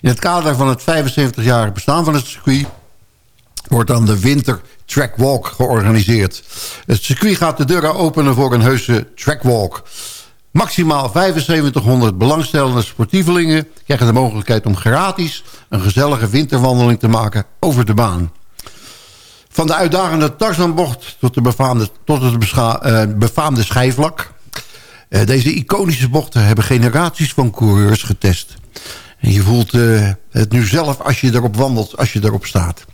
in het kader van het 75-jarige bestaan van het circuit... wordt dan de Winter Trackwalk georganiseerd. Het circuit gaat de deuren openen voor een heuse trackwalk. Maximaal 7500 belangstellende sportievelingen... krijgen de mogelijkheid om gratis een gezellige winterwandeling te maken over de baan. Van de uitdagende Tarzanbocht tot, de befaamde, tot het eh, befaamde schijfvlak. Eh, deze iconische bochten hebben generaties van coureurs getest. En je voelt eh, het nu zelf als je erop wandelt, als je erop staat.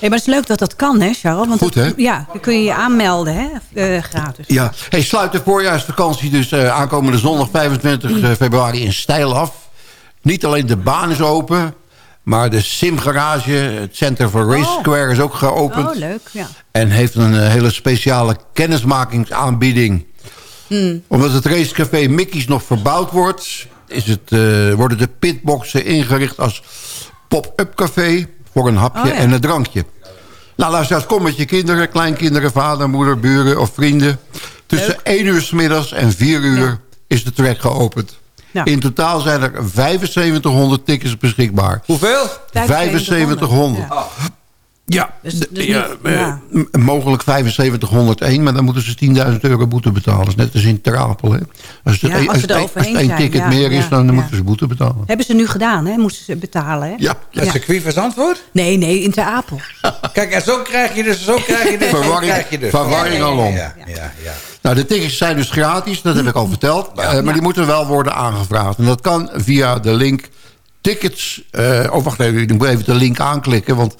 Hey, maar het is leuk dat dat kan, hè, Charles? Want Goed, dat- hè? Ja, dan kun je je aanmelden, hè? eh, gratis. Ja, hey, sluit de voorjaarsvakantie dus eh, aankomende zondag 25 Mm. eh, februari in stijl af. Niet alleen de baan is open, maar de simgarage, het Center for Race Oh. Square is ook geopend. Oh, leuk, ja. En heeft een hele speciale kennismakingsaanbieding. Hmm. Omdat het racecafé Mickey's nog verbouwd wordt... Is het, worden de pitboxen ingericht als pop-up café... voor een hapje Oh, ja. en een drankje. Nou, luister, kom met je kinderen, kleinkinderen, vader, moeder, buren of vrienden. Tussen 1 uur s middags en 4 uur is de track geopend. Ja. In totaal zijn er 7500 tickets beschikbaar. Hoeveel? 7500. Ja, Dus- d- dus ja, niet- eh, ja. mogelijk 7501, maar dan moeten ze 10.000 euro boete betalen. Dat is net als in Ter Apel. Hè. Als het, Ja, een- als ze het er als één zijn, ticket ja, meer is, ja, dan ja. moeten ze boete betalen. Hebben ze nu gedaan, hè? Moesten ze betalen, hè? Ja, Het circuit van Zandvoort? Nee, nee, in Ter Apel. Kijk, en zo krijg je dus... Zo krijg je dus, zo Verwarring- krijg je dus. verwarring alom. Ja, ja, ja. Nou, de tickets zijn dus gratis, dat heb ik al verteld. Eh, maar die moeten wel worden aangevraagd. En dat kan via de link tickets... eh, oh, wacht even, ik moet even de link aanklikken. Want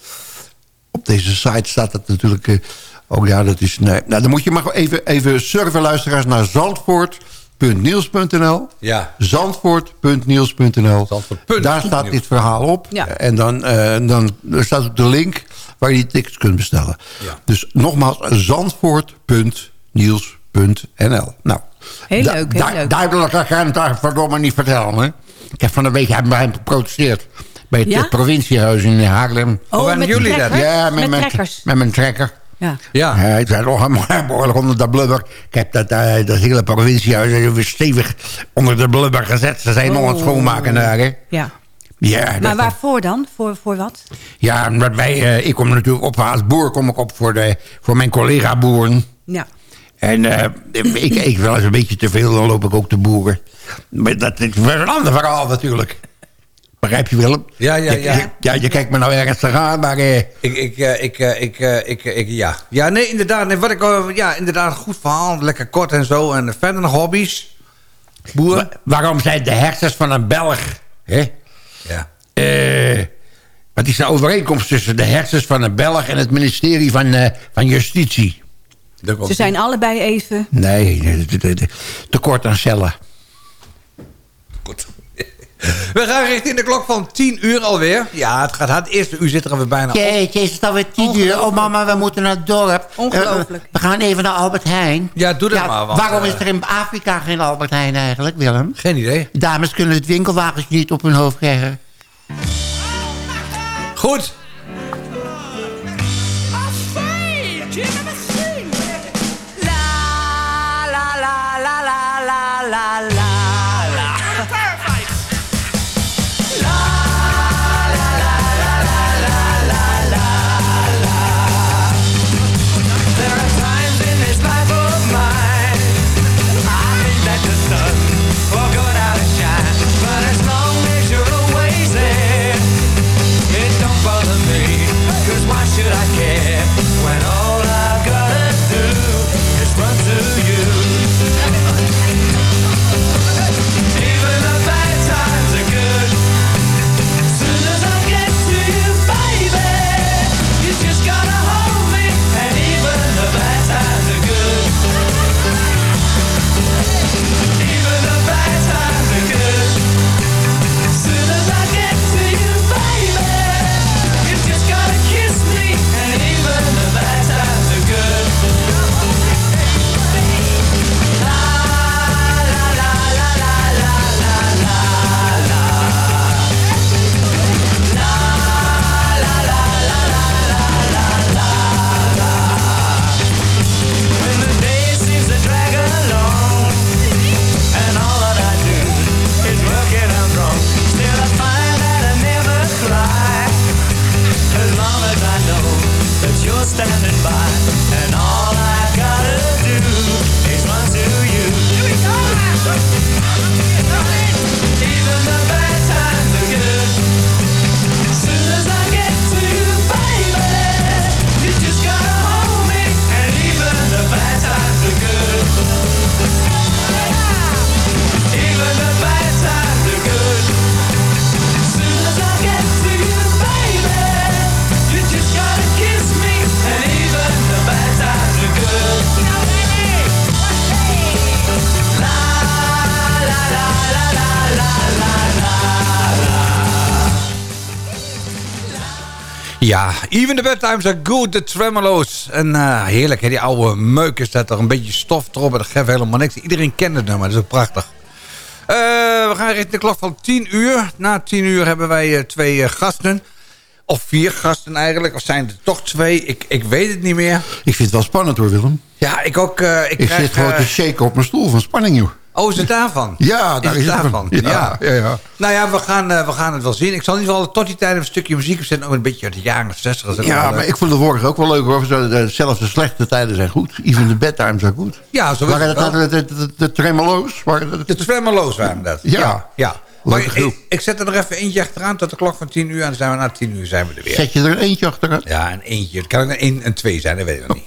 op deze site staat het natuurlijk... eh, oh ja, dat is... Nee. Nou, dan moet je maar even, even surfen, luisteraars, naar zandvoort.niels.nl. Ja. Zandvoort.niels.nl. Zandvoort. Daar staat dit verhaal op. Ja. En dan, eh, dan er staat ook de link waar je die tickets kunt bestellen. Ja. Dus nogmaals, zandvoort.niels.nl. Nou, Heel leuk, heel leuk. Duidelijker kan ik daar verdomme niet vertellen. Hè? Ik heb van de week bij hem geprotesteerd. Bij het Ja? eh, provinciehuis in Haarlem. Oh, waren met jullie dat? Ja, met, met mijn, trekkers. met mijn trekker. Ja. Ja. Ik zei nog helemaal behoorlijk onder de blubber. Ik heb dat, eh, dat hele provinciehuis even stevig onder de blubber gezet. Ze zijn nog aan het Oh. schoonmaken daar, hè. ja. Ja, Maar waarvoor dan? Voor, voor wat? ja, omdat wij, eh, ik kom natuurlijk op als boer kom ik op voor, de, voor mijn collega-boeren. Ja. En eh, ik eet wel eens een beetje te veel, dan loop ik ook te boeren. Maar dat is een ander verhaal natuurlijk. Begrijp je, Willem? Ja, ja, ja. Je, ja, je kijkt me nou ernstig aan, maar... eh, Ik, ik, eh, ik, eh, ik, eh, ik, ik, ja. Ja, nee, inderdaad. Nee, wat ik, ja, inderdaad, goed verhaal. Lekker kort en zo. En verder nog hobby's. Boeren. wa- waarom zijn de hersens van een Belg... Hè? Ja. Eh, wat is de overeenkomst tussen de hersens van een Belg... en het ministerie van, eh, van Justitie? Ze zijn allebei even... Nee, nee, te- te- te- tekort aan cellen. Goed. We gaan richting de klok van 10 uur alweer. Ja, het gaat hard. Eerste uur zit er alweer bijna op. Jeetje, is het alweer tien uur? Oh mama, we moeten naar het dorp. Ongelooflijk. Eh, we gaan even naar Albert Heijn. Ja, doe dat maar. Want, waarom eh, is er in Afrika geen Albert Heijn eigenlijk, Willem? Geen idee. Dames kunnen het winkelwagentje niet op hun hoofd krijgen. Goed. Ja, even the bad times are good, de tremolo's. En eh, heerlijk, hè, die oude meuk is dat er een beetje stof erop. En dat geeft helemaal niks. Iedereen kent het nummer, dat is ook prachtig. Eh, we gaan richting de klok van 10 uur. Na 10 uur hebben wij eh, twee gasten. Of vier gasten eigenlijk. Of zijn er toch twee? Ik, ik weet het niet meer. Ik vind het wel spannend hoor, Willem. Ja, ik ook. ik Ik krijg, zit gewoon te shaken op mijn stoel van spanning, joh. Oh, is het daarvan? Ja, daar is, het het daarvan. van. Ja, ja, ja. Nou ja, we gaan, eh, we gaan het wel zien. Ik zal in ieder geval tot die tijd een stukje muziek opzetten. Ook een beetje uit de jaren 60. Dat is ook Ja, maar leuk. ik vond het vorige ook wel leuk hoor. De- Zelfs de slechte tijden zijn goed. Even de bedtimes zijn goed. Ja, zo is Waren het wel. nou de, de, de, de tremolo's? Waren dat, De Tremolo's waren dat. Ja. ja. Maar ik, ik zet er nog even eentje achteraan tot de klok van 10 uur. En dan zijn we na 10 uur zijn we er weer. Zet je er eentje achteraan? Ja, een eentje. Het kan ook een één en twee zijn, dat weet ik nog niet.